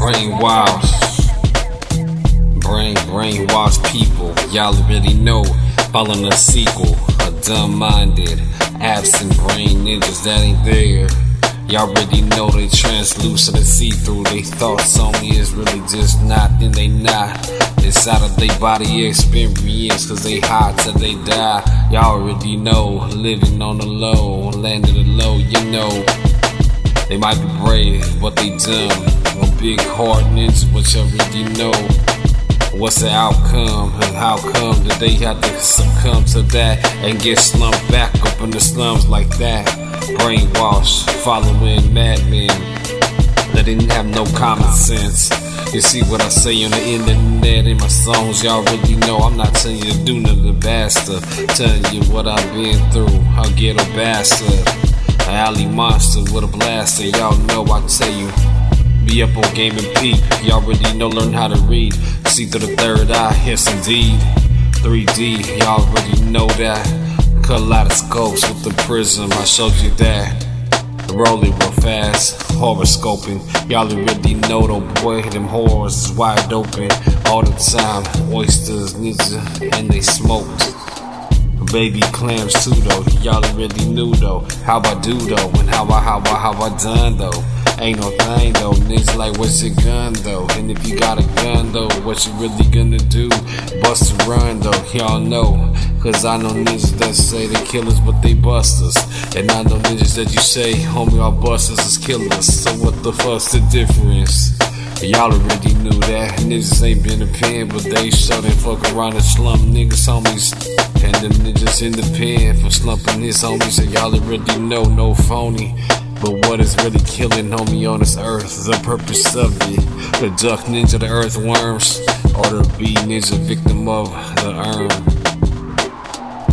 brainwash. Brain, brainwash people. Y'all already know. Following a sequel. A dumb minded, absent brain ninjas that ain't there. Y'all already know they translucent and see through. They thoughts on me is really just not, then they not. It's out of their body experience, cause they hot till they die. Y'all already know, living on the low, landing the low, you know. They might be brave, but they dumb. Big ninja, but you already know. What's the outcome and how come that they have to succumb to that and get slumped back up in the slums like that? Brainwash, following madmen that didn't have no common sense. You see what I say on the internet in my songs, y'all really know I'm not telling you to do nothing bastard. Telling you what I've been through, I'll get a bastard. An alley monster with a blaster, y'all know I tell you. Be up on game and peep, y'all already know, learn how to read. See through the third eye, yes indeed. 3D, y'all already know that. Kaleidoscopes with the prism, I showed you that. Rolling real fast, horoscoping. Y'all already know though, boy, them horrors is wide open all the time. Oysters, ninja, and they smoked. Baby clams too though, y'all already knew though. How I do though, and how I, how I, how I done though. Ain't no thing though, niggas like what's your gun though? And if you got a gun though, what you really gonna do? Bust a run though, y'all know. Cause I know niggas that say they killers, but they busters. And I know niggas that you say, homie, our busters is killers. So what the fuck's the difference? Y'all already knew that. Niggas ain't been a pen, but they sure they fuck around and slump niggas, homies. And them niggas in the pen for slumping his homies. So y'all already know, no phony. But what is really killing homie on this earth? The purpose of it. The duck ninja, the earthworms, or the bee ninja victim of the urn.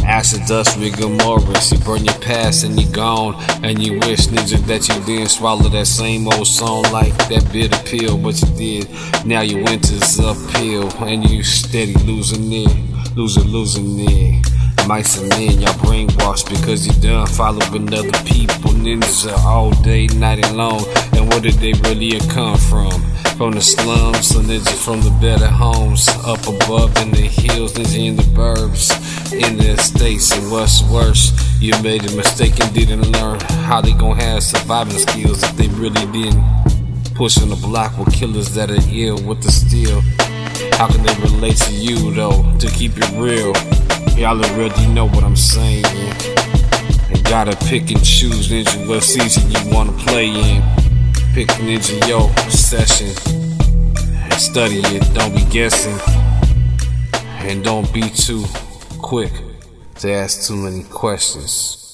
Acid dust mortis, you burn your past and you gone. And you wish ninja that you didn't swallow that same old song like that bitter pill, but you did. Now your winter's uphill and you steady losing it, losing, losing it. Mice and men, y'all brainwashed because you done following other people. Ninjas all day, night and long. And where did they really come from? From the slums, or ninja from the better homes. Up above in the hills, ninja in the burbs. In the estates, and what's worse, you made a mistake and didn't learn how they gon' have surviving skills if they really didn't. Pushing the block with killers that are ill with the steel. How can they relate to you though? To keep it real. Y'all already know what I'm saying. And gotta pick and choose ninja what season you wanna play in. Pick ninja yo session. And study it, don't be guessing. And don't be too quick to ask too many questions.